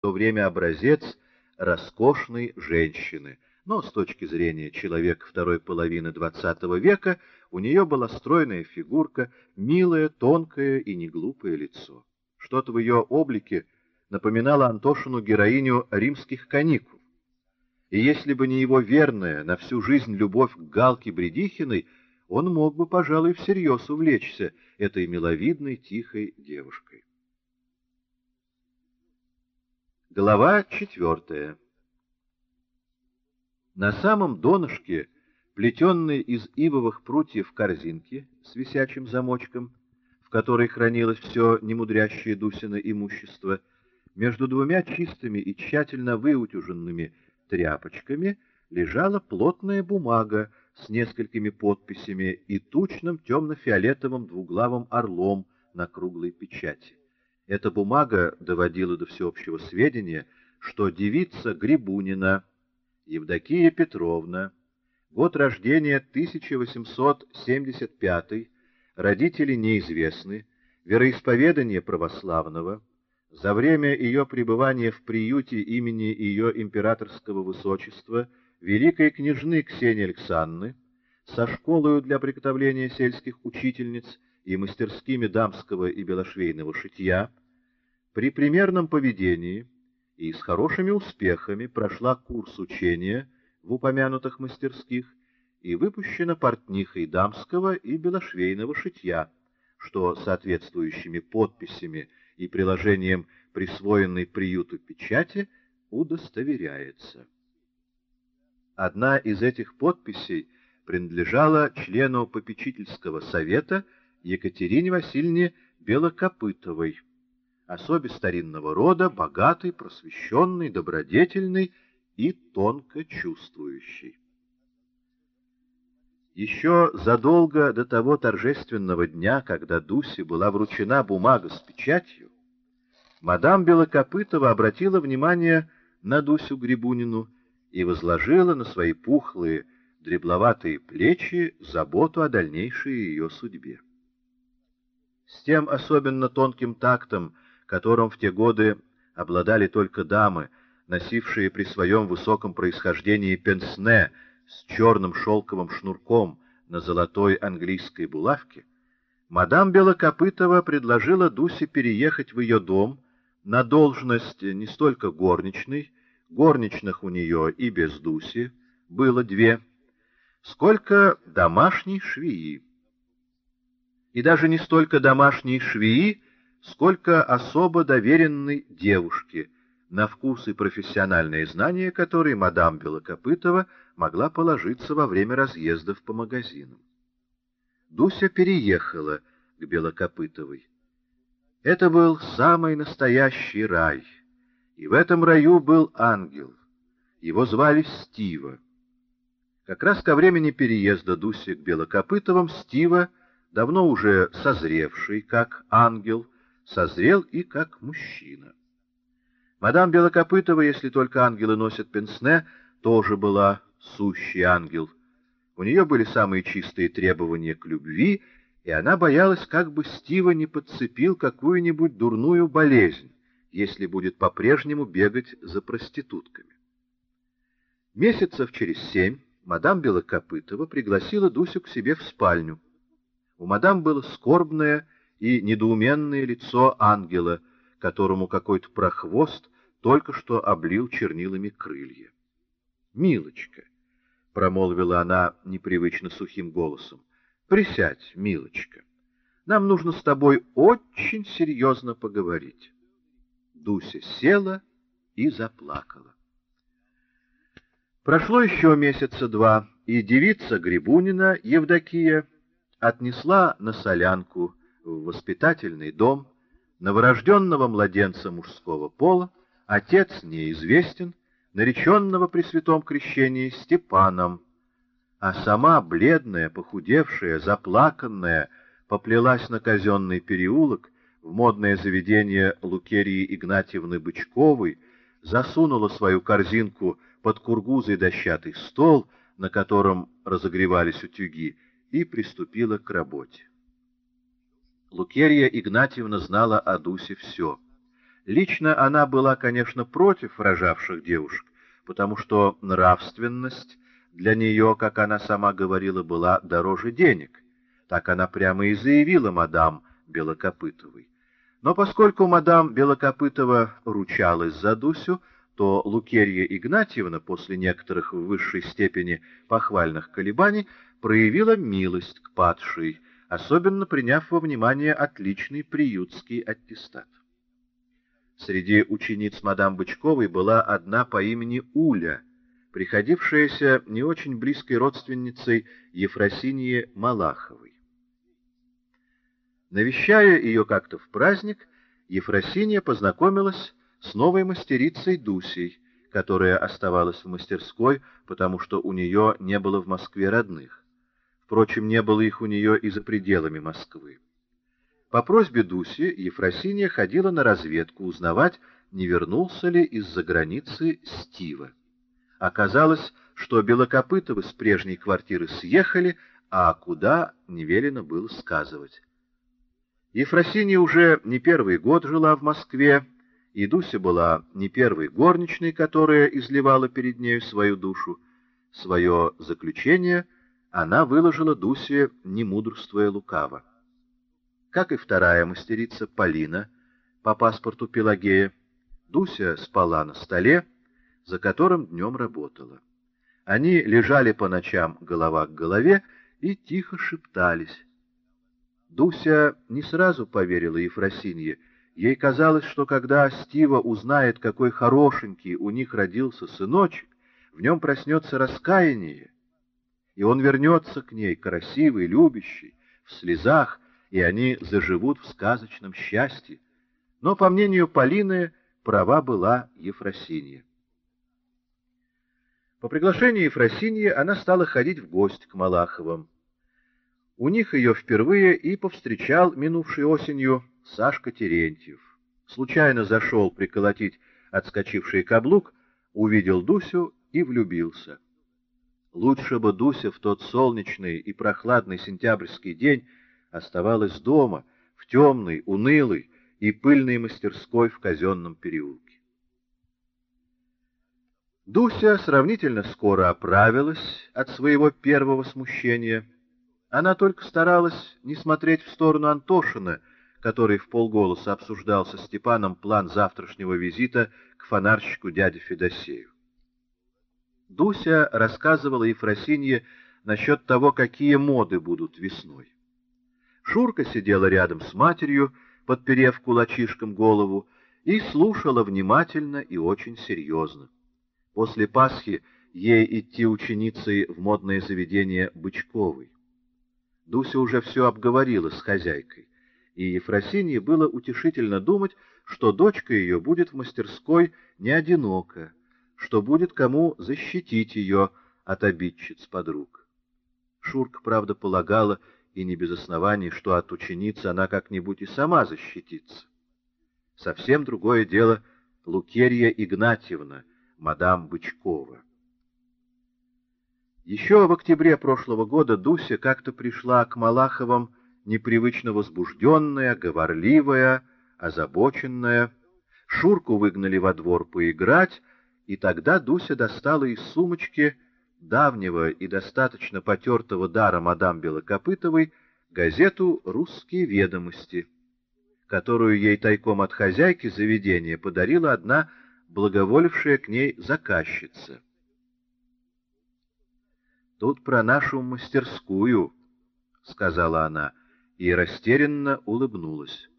то время образец роскошной женщины, но с точки зрения человека второй половины XX века у нее была стройная фигурка, милое, тонкое и неглупое лицо. Что-то в ее облике напоминало Антошину героиню римских каникул. И если бы не его верная на всю жизнь любовь к Галке Бредихиной, он мог бы, пожалуй, всерьез увлечься этой миловидной, тихой девушкой. Глава четвертая На самом донышке, плетенной из ивовых прутьев корзинки с висячим замочком, в которой хранилось все немудрящее Дусина имущество, между двумя чистыми и тщательно выутюженными тряпочками лежала плотная бумага с несколькими подписями и тучным темно-фиолетовым двуглавым орлом на круглой печати. Эта бумага доводила до всеобщего сведения, что девица Грибунина Евдокия Петровна, год рождения 1875, родители неизвестны, вероисповедание православного, за время ее пребывания в приюте имени ее императорского высочества великой княжны Ксении Александры со школою для приготовления сельских учительниц и мастерскими дамского и белошвейного шитья, при примерном поведении и с хорошими успехами прошла курс учения в упомянутых мастерских и выпущена портнихой дамского и белошвейного шитья, что соответствующими подписями и приложением присвоенной приюту печати удостоверяется. Одна из этих подписей принадлежала члену попечительского совета Екатерине Васильевне Белокопытовой, особе старинного рода, богатой, просвещенной, добродетельной и тонко чувствующей. Еще задолго до того торжественного дня, когда Дусе была вручена бумага с печатью, мадам Белокопытова обратила внимание на Дусю Грибунину и возложила на свои пухлые, дребловатые плечи заботу о дальнейшей ее судьбе. С тем особенно тонким тактом, которым в те годы обладали только дамы, носившие при своем высоком происхождении пенсне с черным шелковым шнурком на золотой английской булавке, мадам Белокопытова предложила Дусе переехать в ее дом на должность не столько горничной, горничных у нее и без Дуси было две, сколько домашней швеи. И даже не столько домашней швеи, сколько особо доверенной девушки — на вкус и профессиональные знания которой мадам Белокопытова могла положиться во время разъездов по магазинам. Дуся переехала к Белокопытовой. Это был самый настоящий рай, и в этом раю был ангел. Его звали Стива. Как раз ко времени переезда Дуси к Белокопытовым Стива, давно уже созревший как ангел, созрел и как мужчина. Мадам Белокопытова, если только ангелы носят пенсне, тоже была сущий ангел. У нее были самые чистые требования к любви, и она боялась, как бы Стива не подцепил какую-нибудь дурную болезнь, если будет по-прежнему бегать за проститутками. Месяцев через семь мадам Белокопытова пригласила Дусю к себе в спальню. У мадам было скорбное и недоуменное лицо ангела, которому какой-то прохвост только что облил чернилами крылья. — Милочка, — промолвила она непривычно сухим голосом, — присядь, милочка. Нам нужно с тобой очень серьезно поговорить. Дуся села и заплакала. Прошло еще месяца два, и девица Грибунина Евдокия отнесла на солянку в воспитательный дом новорожденного младенца мужского пола, Отец неизвестен, нареченного при святом крещении Степаном, а сама, бледная, похудевшая, заплаканная, поплелась на казенный переулок в модное заведение Лукерии Игнатьевны Бычковой, засунула свою корзинку под кургузый дощатый стол, на котором разогревались утюги, и приступила к работе. Лукерия Игнатьевна знала о Дусе все — Лично она была, конечно, против рожавших девушек, потому что нравственность для нее, как она сама говорила, была дороже денег. Так она прямо и заявила мадам Белокопытовой. Но поскольку мадам Белокопытова ручалась за Дусю, то Лукерья Игнатьевна после некоторых в высшей степени похвальных колебаний проявила милость к падшей, особенно приняв во внимание отличный приютский аттестат. Среди учениц мадам Бычковой была одна по имени Уля, приходившаяся не очень близкой родственницей Ефросинии Малаховой. Навещая ее как-то в праздник, Ефросиния познакомилась с новой мастерицей Дусей, которая оставалась в мастерской, потому что у нее не было в Москве родных. Впрочем, не было их у нее и за пределами Москвы. По просьбе Дуси Ефросиния ходила на разведку узнавать, не вернулся ли из-за границы Стива. Оказалось, что Белокопытовы с прежней квартиры съехали, а куда не велено было сказывать. Ефросиния уже не первый год жила в Москве, и Дуся была не первой горничной, которая изливала перед нею свою душу. Свое заключение она выложила Дусе, не мудрствуя лукаво как и вторая мастерица Полина по паспорту Пелагея, Дуся спала на столе, за которым днем работала. Они лежали по ночам голова к голове и тихо шептались. Дуся не сразу поверила Ефросинье. Ей казалось, что когда Стива узнает, какой хорошенький у них родился сыночек, в нем проснется раскаяние, и он вернется к ней, красивый, любящий, в слезах, и они заживут в сказочном счастье. Но, по мнению Полины, права была Ефросинья. По приглашению Ефросиньи она стала ходить в гости к Малаховым. У них ее впервые и повстречал минувшей осенью Сашка Терентьев. Случайно зашел приколотить отскочивший каблук, увидел Дусю и влюбился. Лучше бы Дуся в тот солнечный и прохладный сентябрьский день оставалась дома, в темной, унылой и пыльной мастерской в казенном переулке. Дуся сравнительно скоро оправилась от своего первого смущения. Она только старалась не смотреть в сторону Антошина, который в полголоса обсуждал со Степаном план завтрашнего визита к фонарщику дяде Федосею. Дуся рассказывала Ефросинье насчет того, какие моды будут весной. Шурка сидела рядом с матерью, подперев кулачишком голову, и слушала внимательно и очень серьезно. После Пасхи ей идти ученицей в модное заведение Бычковой. Дуся уже все обговорила с хозяйкой, и Ефросинье было утешительно думать, что дочка ее будет в мастерской не одинока, что будет кому защитить ее от обидчиц подруг. Шурка, правда, полагала, и не без оснований, что от ученицы она как-нибудь и сама защитится. Совсем другое дело Лукерья Игнатьевна, мадам Бычкова. Еще в октябре прошлого года Дуся как-то пришла к Малаховым непривычно возбужденная, говорливая, озабоченная. Шурку выгнали во двор поиграть, и тогда Дуся достала из сумочки давнего и достаточно потертого дара мадам Белокопытовой газету «Русские ведомости», которую ей тайком от хозяйки заведения подарила одна благоволившая к ней заказчица. «Тут про нашу мастерскую», — сказала она, и растерянно улыбнулась.